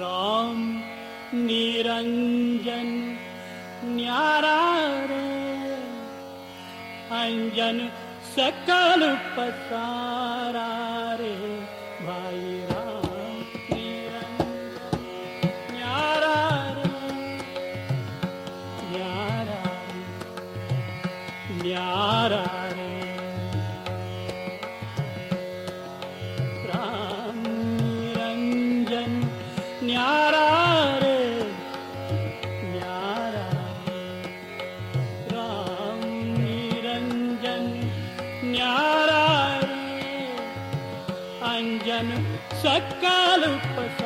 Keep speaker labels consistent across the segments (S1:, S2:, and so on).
S1: राम निरञ्जन निर रे अञ्जन सकल पसारा रे भा ಕಲ್ಪ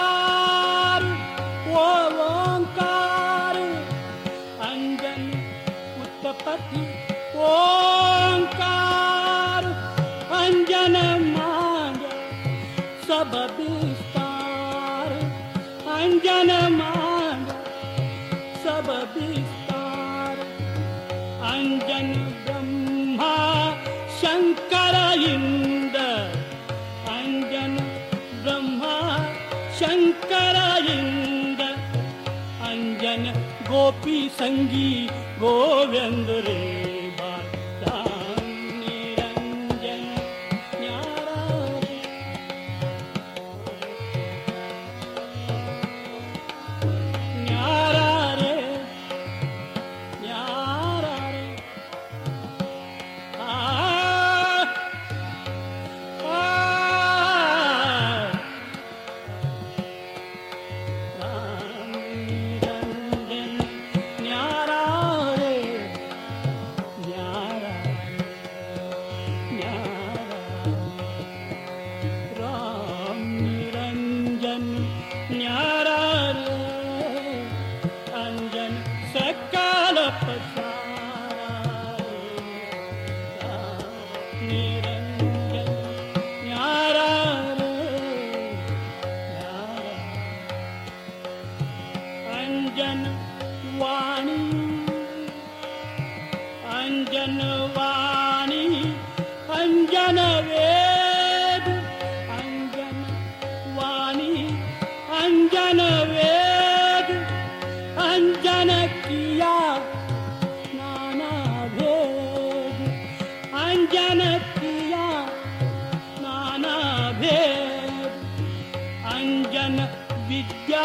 S1: विस्ता अञ्जन ब्रह्मा शङ्करायन्दजन ब्रह्मा शङ्करायन्दञन गोपी सङ्गी गोविन्द भजन विद्या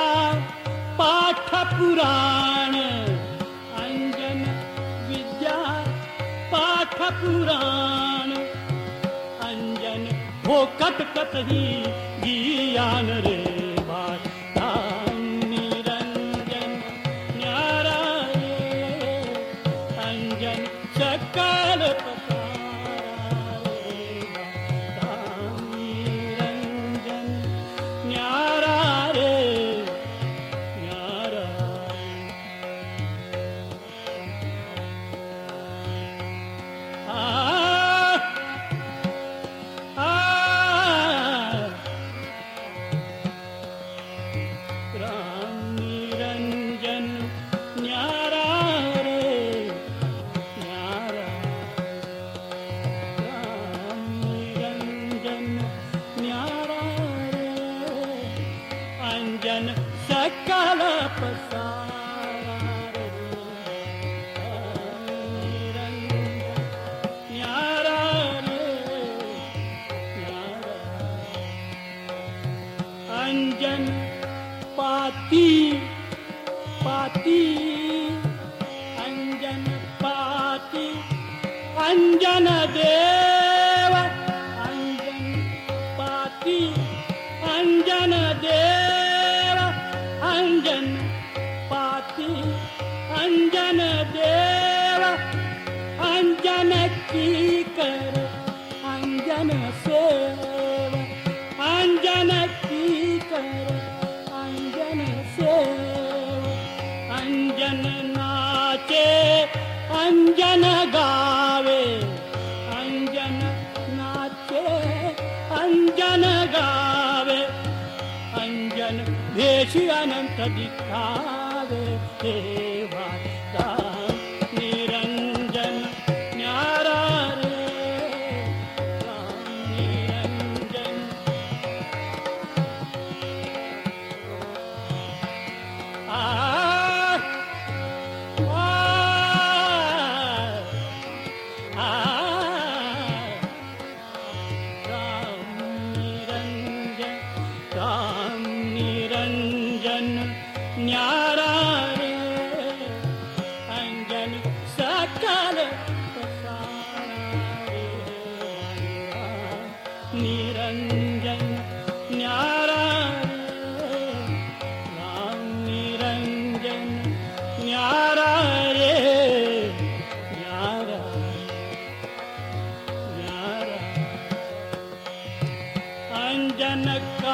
S1: पाठ पुराण अञ्जन विद्या पाठ पुराण अञ्जन भोकटकटहि गीयानरे गावे अञ्जन नाचे अञ्जन गावे अञ्जन वेषु अनन्त दिखाव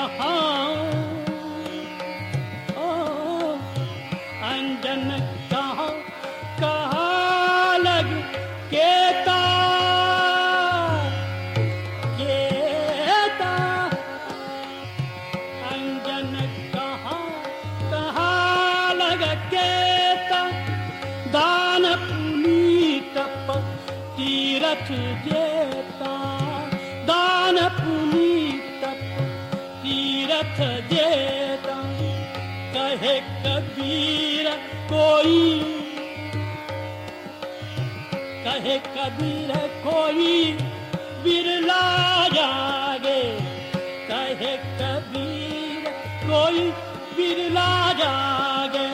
S1: Họ कबीर कोई बिरला जागे कहे कबीर कोई बिरला जागे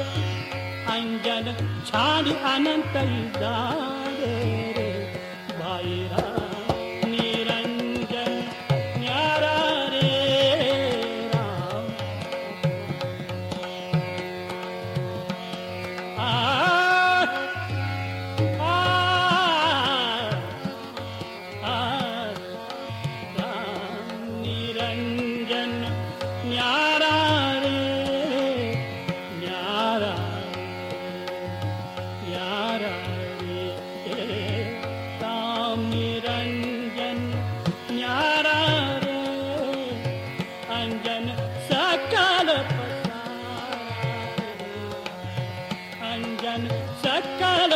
S1: अंजन अञ्जन अनंत दान சக்கல